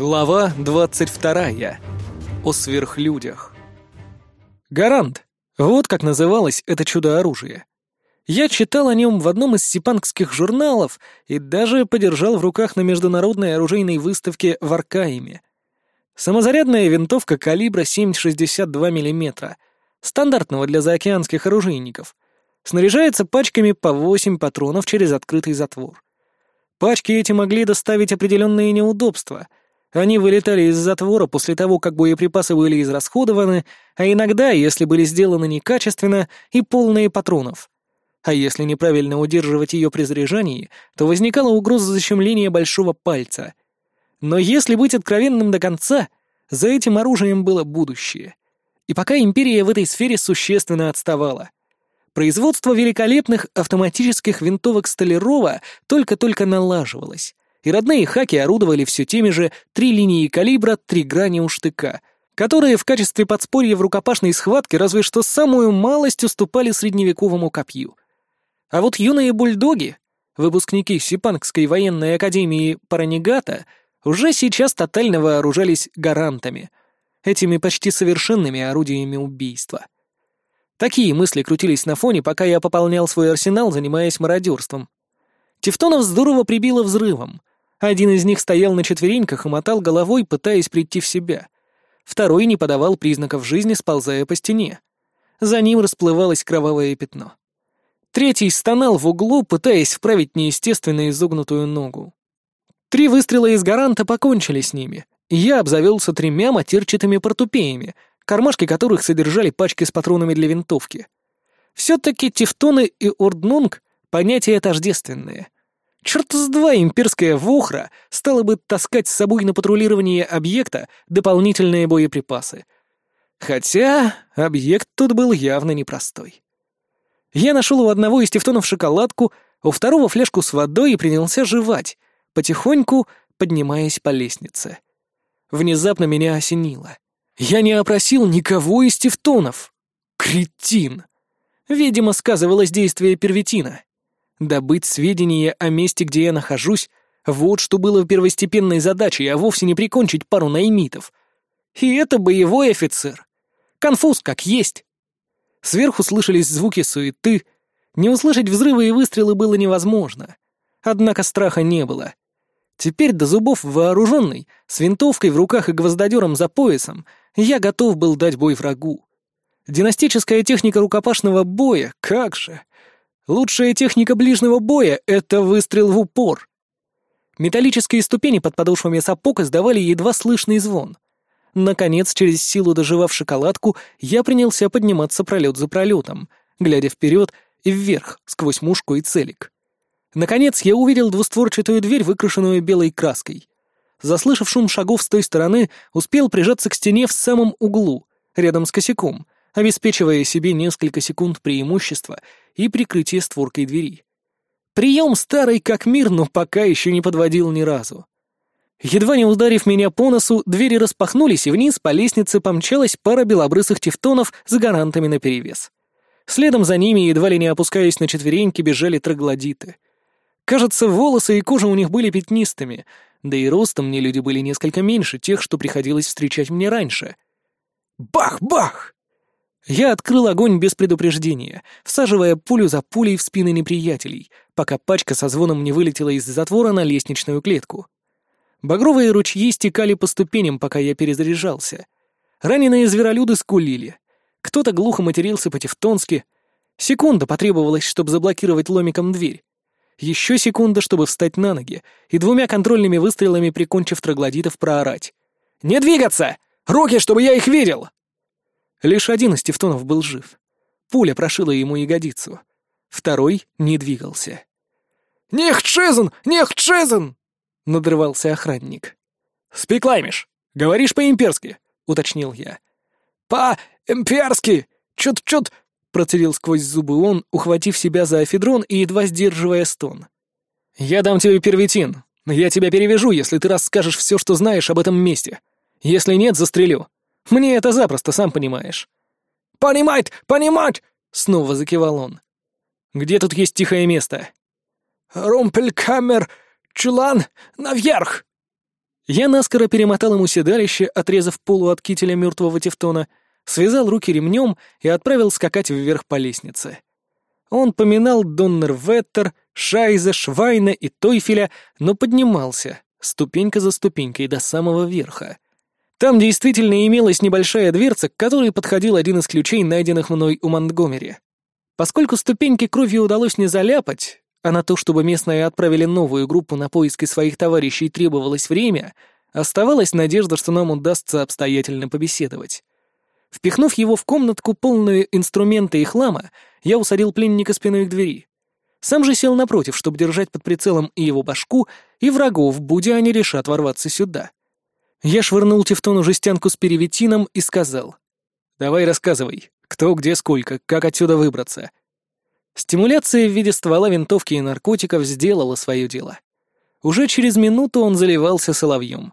Глава 22. О сверхлюдях. Гарант. Вот как называлось это чудо-оружие. Я читал о нем в одном из сипангских журналов и даже подержал в руках на международной оружейной выставке в Аркаиме. Самозарядная винтовка калибра 7,62 мм, стандартного для заокеанских оружейников, снаряжается пачками по 8 патронов через открытый затвор. Пачки эти могли доставить определенные неудобства — они вылетали из затвора после того, как боеприпасы были израсходованы, а иногда, если были сделаны некачественно, и полные патронов. А если неправильно удерживать ее при заряжании, то возникала угроза защемления большого пальца. Но если быть откровенным до конца, за этим оружием было будущее. И пока империя в этой сфере существенно отставала. Производство великолепных автоматических винтовок Столярова только-только налаживалось и родные хаки орудовали все теми же три линии калибра, три грани у штыка, которые в качестве подспорья в рукопашной схватке разве что самую малость уступали средневековому копью. А вот юные бульдоги, выпускники Сипангской военной академии Паранигата, уже сейчас тотально вооружались гарантами, этими почти совершенными орудиями убийства. Такие мысли крутились на фоне, пока я пополнял свой арсенал, занимаясь мародерством. Тевтонов здорово прибило взрывом, один из них стоял на четвереньках и мотал головой, пытаясь прийти в себя. Второй не подавал признаков жизни, сползая по стене. За ним расплывалось кровавое пятно. Третий стонал в углу, пытаясь вправить неестественно изогнутую ногу. Три выстрела из гаранта покончили с ними, и я обзавелся тремя матерчатыми портупеями, кармашки которых содержали пачки с патронами для винтовки. Все-таки тефтоны и орднунг — понятия тождественные — Черт с два имперская вохра стала бы таскать с собой на патрулирование объекта дополнительные боеприпасы. Хотя объект тут был явно непростой. Я нашел у одного из тефтонов шоколадку, у второго фляжку с водой и принялся жевать, потихоньку поднимаясь по лестнице. Внезапно меня осенило. Я не опросил никого из тефтонов. Кретин! Видимо, сказывалось действие первитина. Добыть сведения о месте, где я нахожусь, вот что было первостепенной задачей, а вовсе не прикончить пару наймитов. И это боевой офицер. Конфуз как есть. Сверху слышались звуки суеты. Не услышать взрывы и выстрелы было невозможно. Однако страха не было. Теперь до зубов вооруженный, с винтовкой в руках и гвоздодером за поясом, я готов был дать бой врагу. Династическая техника рукопашного боя, как же! Лучшая техника ближнего боя — это выстрел в упор. Металлические ступени под подошвами сапог издавали едва слышный звон. Наконец, через силу доживав шоколадку, я принялся подниматься пролет за пролетом, глядя вперед и вверх, сквозь мушку и целик. Наконец, я увидел двустворчатую дверь, выкрашенную белой краской. Заслышав шум шагов с той стороны, успел прижаться к стене в самом углу, рядом с косяком — обеспечивая себе несколько секунд преимущества и прикрытие створкой двери. Прием старый как мир, но пока еще не подводил ни разу. Едва не ударив меня по носу, двери распахнулись, и вниз по лестнице помчалась пара белобрысых тевтонов с гарантами наперевес. Следом за ними, едва ли не опускаясь на четвереньки, бежали троглодиты. Кажется, волосы и кожа у них были пятнистыми, да и ростом мне люди были несколько меньше тех, что приходилось встречать мне раньше. Бах-бах! Я открыл огонь без предупреждения, всаживая пулю за пулей в спины неприятелей, пока пачка со звоном не вылетела из затвора на лестничную клетку. Багровые ручьи стекали по ступеням, пока я перезаряжался. Раненые зверолюды скулили. Кто-то глухо матерился по-тевтонски. Секунда потребовалась, чтобы заблокировать ломиком дверь. Еще секунда, чтобы встать на ноги, и двумя контрольными выстрелами, прикончив троглодитов, проорать. «Не двигаться! Руки, чтобы я их видел!» Лишь один из тевтонов был жив. Пуля прошила ему ягодицу. Второй не двигался. «Нехчезен! Нехчезен!» — надрывался охранник. «Спиклаймиш, говоришь по-имперски?» — уточнил я. «По-имперски! Чут-чут!» — процедил сквозь зубы он, ухватив себя за афедрон и едва сдерживая стон. «Я дам тебе первитин. Я тебя перевяжу, если ты расскажешь все, что знаешь об этом месте. Если нет, застрелю. Мне это запросто, сам понимаешь». «Понимать! Понимать!» — снова закивал он. «Где тут есть тихое место?» «Румпелькамер! Чулан! Наверх!» Я наскоро перемотал ему седалище, отрезав полу от кителя мертвого Тевтона, связал руки ремнем и отправил скакать вверх по лестнице. Он поминал Доннер Веттер, Шайза, Швайна и Тойфеля, но поднимался, ступенька за ступенькой до самого верха. Там действительно имелась небольшая дверца, к которой подходил один из ключей, найденных мной у Монтгомери. Поскольку ступеньки кровью удалось не заляпать, а на то, чтобы местные отправили новую группу на поиски своих товарищей требовалось время, оставалась надежда, что нам удастся обстоятельно побеседовать. Впихнув его в комнатку, полную инструмента и хлама, я усадил пленника спиной к двери. Сам же сел напротив, чтобы держать под прицелом и его башку, и врагов, будь они решат ворваться сюда. Я швырнул Тевтону жестянку с переветином и сказал. «Давай рассказывай, кто, где, сколько, как отсюда выбраться. Стимуляция в виде ствола винтовки и наркотиков сделала свое дело. Уже через минуту он заливался соловьем.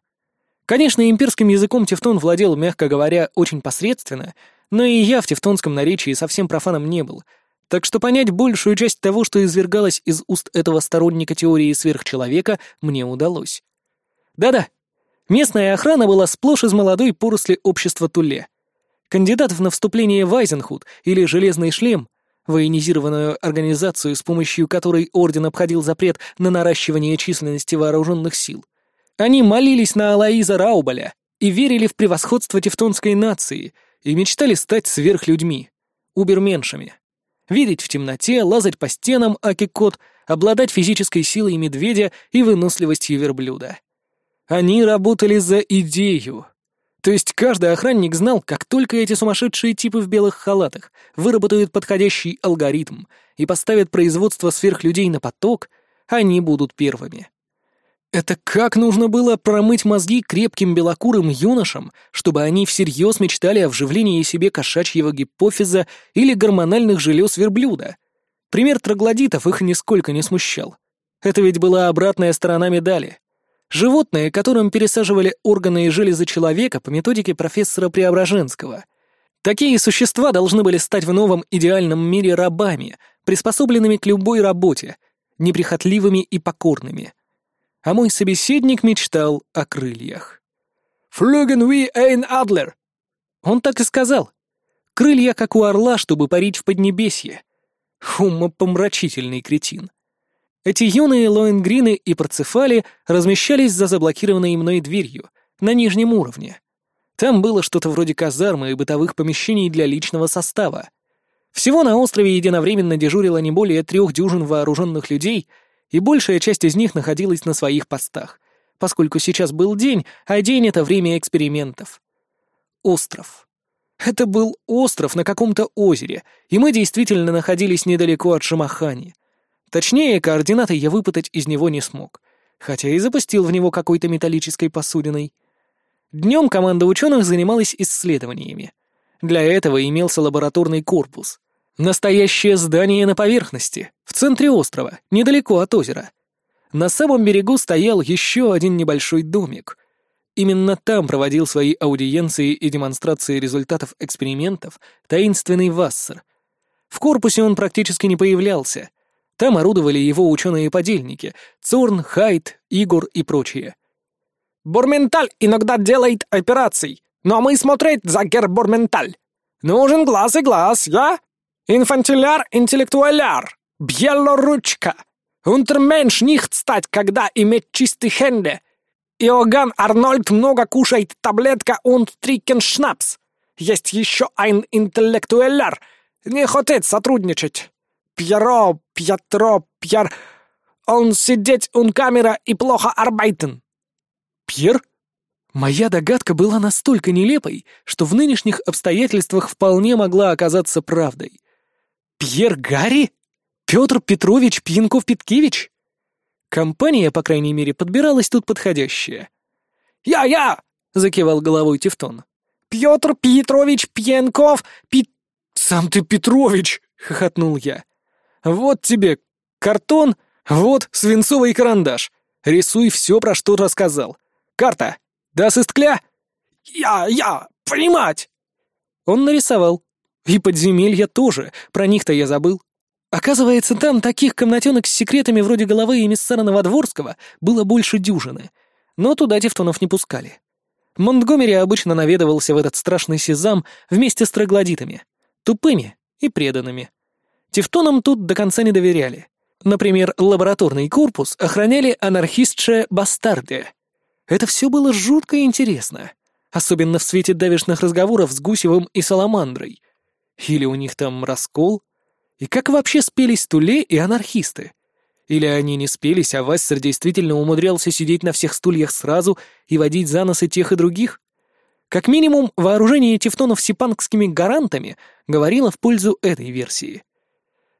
Конечно, имперским языком Тевтон владел, мягко говоря, очень посредственно, но и я в тевтонском наречии совсем профаном не был, так что понять большую часть того, что извергалось из уст этого сторонника теории сверхчеловека, мне удалось. Да-да, местная охрана была сплошь из молодой поросли общества Туле. Кандидатов на вступление в Айзенхуд или Железный шлем военизированную организацию, с помощью которой Орден обходил запрет на наращивание численности вооруженных сил. Они молились на Алаиза Раубаля и верили в превосходство тевтонской нации и мечтали стать сверхлюдьми, уберменшами. Видеть в темноте, лазать по стенам, аки-кот, обладать физической силой медведя и выносливостью верблюда. Они работали за идею, то есть каждый охранник знал, как только эти сумасшедшие типы в белых халатах выработают подходящий алгоритм и поставят производство сверхлюдей на поток, они будут первыми. Это как нужно было промыть мозги крепким белокурым юношам, чтобы они всерьез мечтали о вживлении себе кошачьего гипофиза или гормональных желез верблюда? Пример троглодитов их нисколько не смущал. Это ведь была обратная сторона медали. Животные, которым пересаживали органы и железы человека по методике профессора Преображенского. Такие существа должны были стать в новом идеальном мире рабами, приспособленными к любой работе, неприхотливыми и покорными. А мой собеседник мечтал о крыльях. «Флюген ви эйн адлер!» Он так и сказал. Крылья, как у орла, чтобы парить в Поднебесье. Умопомрачительный кретин. Эти юные лоенгрины и парцефали размещались за заблокированной мной дверью, на нижнем уровне. Там было что-то вроде казармы и бытовых помещений для личного состава. Всего на острове единовременно дежурило не более трех дюжин вооруженных людей, и большая часть из них находилась на своих постах, поскольку сейчас был день, а день — это время экспериментов. Остров. Это был остров на каком-то озере, и мы действительно находились недалеко от Шамахани — Точнее, координаты я выпытать из него не смог, хотя и запустил в него какой-то металлической посудиной. Днем команда ученых занималась исследованиями. Для этого имелся лабораторный корпус. Настоящее здание на поверхности, в центре острова, недалеко от озера. На самом берегу стоял еще один небольшой домик. Именно там проводил свои аудиенции и демонстрации результатов экспериментов таинственный Вассер. В корпусе он практически не появлялся, там орудовали его ученые-подельники — Цорн, Хайт, Игор и прочие. «Борменталь иногда делает операции, но мы смотреть за гер Борменталь. Нужен глаз и глаз, я? Инфантиляр интеллектуаляр, бьелоручка. Унтерменш нихт стать, когда иметь чистые хенды. Иоганн Арнольд много кушает таблетка und трикен шнапс. Есть еще ein интеллектуаляр, не хочет сотрудничать. Пьеро, Пьетро, Пьер... Он сидеть он камера и плохо арбайтен». «Пьер?» Моя догадка была настолько нелепой, что в нынешних обстоятельствах вполне могла оказаться правдой. «Пьер Гарри? Петр Петрович Пьянков-Питкевич?» Компания, по крайней мере, подбиралась тут подходящая. «Я-я!» — закивал головой Тевтон. «Петр Петрович Пьянков Пит...» «Сам ты Петрович!» — хохотнул я. Вот тебе картон, вот свинцовый карандаш. Рисуй все, про что рассказал. Карта. Ist klar? Я, я, понимать. Он нарисовал. И подземелья тоже, про них-то я забыл. Оказывается, там таких комнатенок с секретами вроде головы эмиссара Новодворского было больше дюжины. но туда тевтонов не пускали. Монтгомери обычно наведывался в этот страшный сезам вместе с троглодитами, тупыми и преданными. Тевтонам тут до конца не доверяли. Например, лабораторный корпус охраняли анархистше Бастарде. Это все было жутко интересно, особенно в свете давешных разговоров с Гусевым и Саламандрой. Или у них там раскол? И как вообще спелись Туле и анархисты? Или они не спелись, а Вассер действительно умудрялся сидеть на всех стульях сразу и водить за носы тех и других? Как минимум, вооружение тевтонов сипангскими гарантами говорило в пользу этой версии.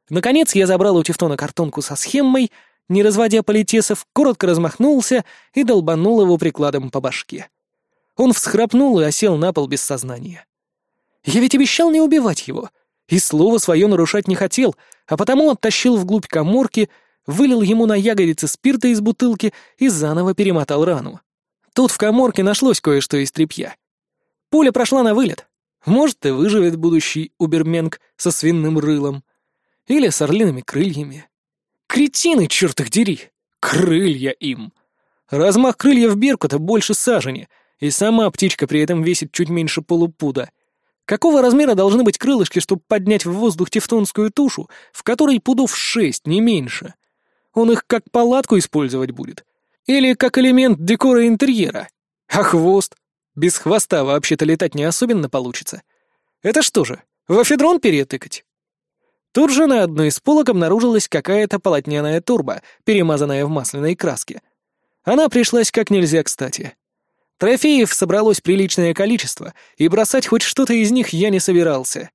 Наконец я забрал у Тевтона картонку со схемой, не разводя политесов, коротко размахнулся и долбанул его прикладом по башке. Он всхрапнул и осел на пол без сознания. Я ведь обещал не убивать его, и слово свое нарушать не хотел, а потому оттащил вглубь коморки, вылил ему на ягодицы спирта из бутылки и заново перемотал рану. Тут в коморке нашлось кое-что из тряпья. Пуля прошла на вылет. Может, и выживет будущий уберменг со свиным рылом. Или с орлиными крыльями. Кретины, черт их дери! Крылья им! Размах крыльев Беркута больше сажени, и сама птичка при этом весит чуть меньше полупуда. Какого размера должны быть крылышки, чтобы поднять в воздух тевтонскую тушу, в которой пудов шесть, не меньше? Он их как палатку использовать будет. Или как элемент декора интерьера. А хвост? Без хвоста вообще-то летать не особенно получится. Это что же, в афедрон перетыкать? Тут же на одной из полок обнаружилась какая-то полотняная турба, перемазанная в масляной краске. Она пришлась как нельзя кстати. Трофеев собралось приличное количество, и бросать хоть что-то из них я не собирался.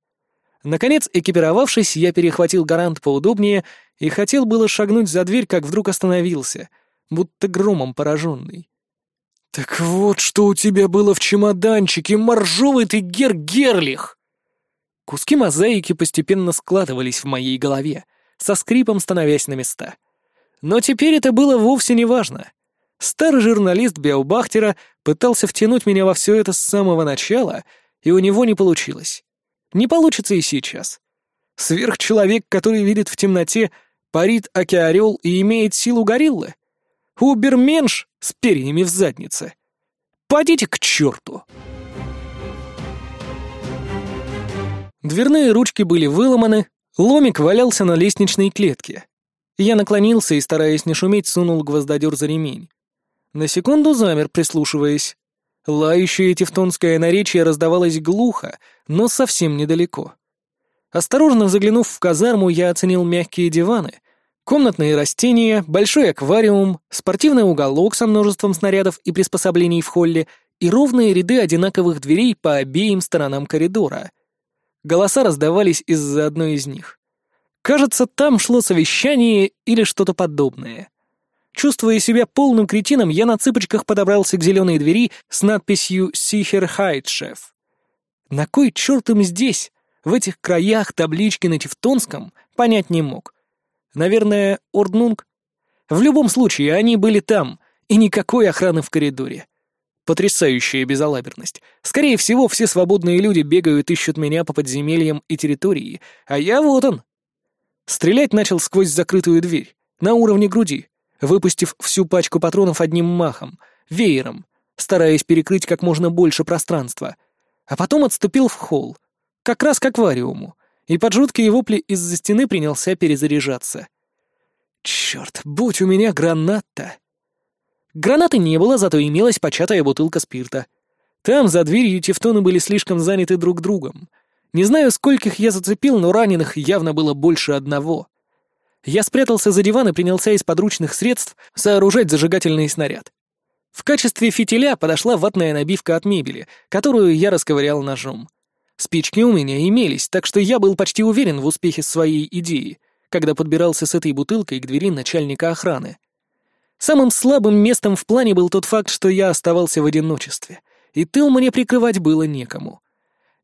Наконец, экипировавшись, я перехватил гарант поудобнее и хотел было шагнуть за дверь, как вдруг остановился, будто громом пораженный. «Так вот, что у тебя было в чемоданчике, моржовый ты Гер Герлих!» Куски мозаики постепенно складывались в моей голове, со скрипом становясь на места. Но теперь это было вовсе не важно. Старый журналист Биобахтера пытался втянуть меня во все это с самого начала, и у него не получилось. Не получится и сейчас. Сверхчеловек, который видит в темноте, парит океорел и имеет силу гориллы. Уберменш с перьями в заднице. Подите к черту! Дверные ручки были выломаны, ломик валялся на лестничной клетке. Я наклонился и, стараясь не шуметь, сунул гвоздодер за ремень. На секунду замер, прислушиваясь. Лающее тевтонское наречие раздавалось глухо, но совсем недалеко. Осторожно заглянув в казарму, я оценил мягкие диваны, комнатные растения, большой аквариум, спортивный уголок со множеством снарядов и приспособлений в холле и ровные ряды одинаковых дверей по обеим сторонам коридора — Голоса раздавались из-за одной из них. Кажется, там шло совещание или что-то подобное. Чувствуя себя полным кретином, я на цыпочках подобрался к зеленой двери с надписью «Сихер Хайтшеф». На кой черт им здесь, в этих краях таблички на Тевтонском, понять не мог. Наверное, Орднунг? В любом случае, они были там, и никакой охраны в коридоре. Потрясающая безалаберность. Скорее всего, все свободные люди бегают, ищут меня по подземельям и территории, а я вот он. Стрелять начал сквозь закрытую дверь, на уровне груди, выпустив всю пачку патронов одним махом, веером, стараясь перекрыть как можно больше пространства. А потом отступил в холл, как раз к аквариуму, и под жуткие вопли из-за стены принялся перезаряжаться. Черт, будь у меня граната! Гранаты не было, зато имелась початая бутылка спирта. Там, за дверью, тевтоны были слишком заняты друг другом. Не знаю, скольких я зацепил, но раненых явно было больше одного. Я спрятался за диван и принялся из подручных средств сооружать зажигательный снаряд. В качестве фитиля подошла ватная набивка от мебели, которую я расковырял ножом. Спички у меня имелись, так что я был почти уверен в успехе своей идеи, когда подбирался с этой бутылкой к двери начальника охраны. Самым слабым местом в плане был тот факт, что я оставался в одиночестве, и тыл мне прикрывать было некому.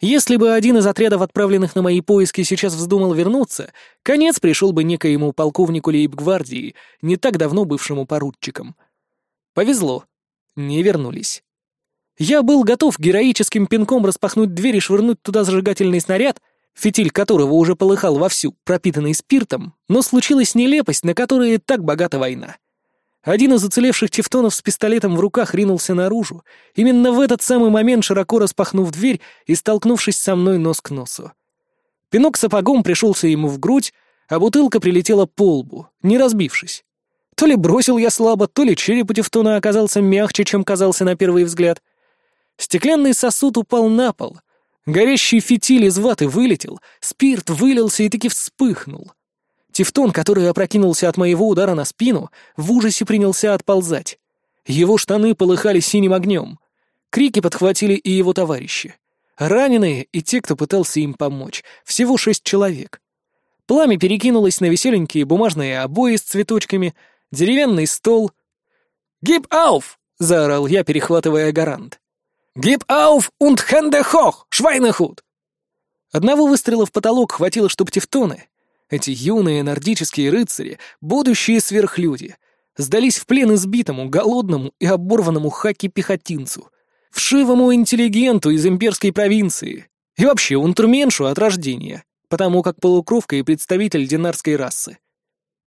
Если бы один из отрядов, отправленных на мои поиски, сейчас вздумал вернуться, конец пришел бы некоему полковнику лейб-гвардии, не так давно бывшему поручиком. Повезло. Не вернулись. Я был готов героическим пинком распахнуть дверь и швырнуть туда зажигательный снаряд, фитиль которого уже полыхал вовсю, пропитанный спиртом, но случилась нелепость, на которой так богата война. Один из уцелевших тевтонов с пистолетом в руках ринулся наружу, именно в этот самый момент широко распахнув дверь и столкнувшись со мной нос к носу. Пинок сапогом пришелся ему в грудь, а бутылка прилетела по лбу, не разбившись. То ли бросил я слабо, то ли череп у Тевтона оказался мягче, чем казался на первый взгляд. Стеклянный сосуд упал на пол. Горящий фитиль из ваты вылетел, спирт вылился и таки вспыхнул. Тевтон, который опрокинулся от моего удара на спину, в ужасе принялся отползать. Его штаны полыхали синим огнем. Крики подхватили и его товарищи. Раненые и те, кто пытался им помочь. Всего шесть человек. Пламя перекинулось на веселенькие бумажные обои с цветочками, деревянный стол. «Гиб ауф!» — заорал я, перехватывая гарант. «Гиб ауф und хенде хох, швайнехуд!» Одного выстрела в потолок хватило, чтобы тевтоны, эти юные нордические рыцари, будущие сверхлюди, сдались в плен избитому, голодному и оборванному хаки-пехотинцу, вшивому интеллигенту из имперской провинции и вообще унтерменшу от рождения, потому как полукровка и представитель динарской расы.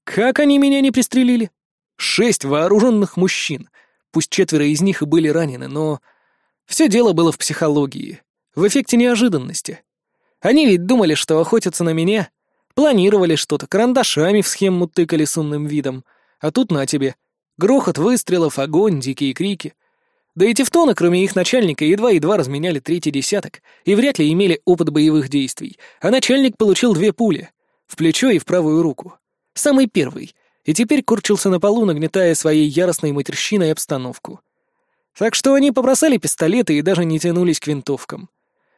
Как они меня не пристрелили? Шесть вооруженных мужчин, пусть четверо из них и были ранены, но... Все дело было в психологии, в эффекте неожиданности. Они ведь думали, что охотятся на меня, Планировали что-то, карандашами в схему тыкали с умным видом. А тут на тебе. Грохот выстрелов, огонь, дикие крики. Да и тевтоны, кроме их начальника, едва-едва разменяли третий десяток и вряд ли имели опыт боевых действий, а начальник получил две пули — в плечо и в правую руку. Самый первый, и теперь курчился на полу, нагнетая своей яростной матерщиной обстановку. Так что они побросали пистолеты и даже не тянулись к винтовкам.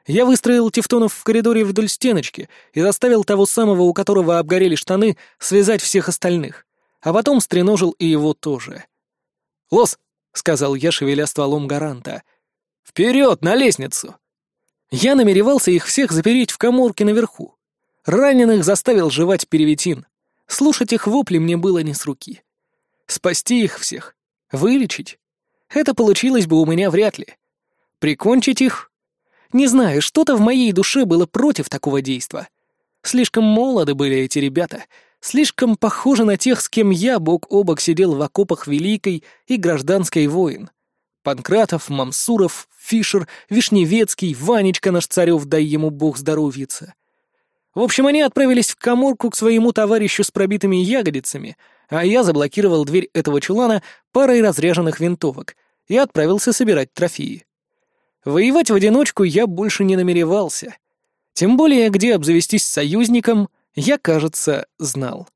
Я выстроил Тевтонов в коридоре вдоль стеночки и заставил того самого, у которого обгорели штаны, связать всех остальных, а потом стреножил и его тоже. «Лос!» — сказал я, шевеля стволом гаранта. «Вперед, на лестницу!» Я намеревался их всех запереть в коморке наверху. Раненых заставил жевать переветин. Слушать их вопли мне было не с руки. Спасти их всех, вылечить — это получилось бы у меня вряд ли. Прикончить их не знаю, что-то в моей душе было против такого действа. Слишком молоды были эти ребята, слишком похожи на тех, с кем я бок о бок сидел в окопах Великой и Гражданской войн. Панкратов, Мамсуров, Фишер, Вишневецкий, Ванечка наш царев, дай ему бог здоровьица. В общем, они отправились в коморку к своему товарищу с пробитыми ягодицами, а я заблокировал дверь этого чулана парой разряженных винтовок и отправился собирать трофеи. Воевать в одиночку я больше не намеревался. Тем более, где обзавестись союзником, я, кажется, знал.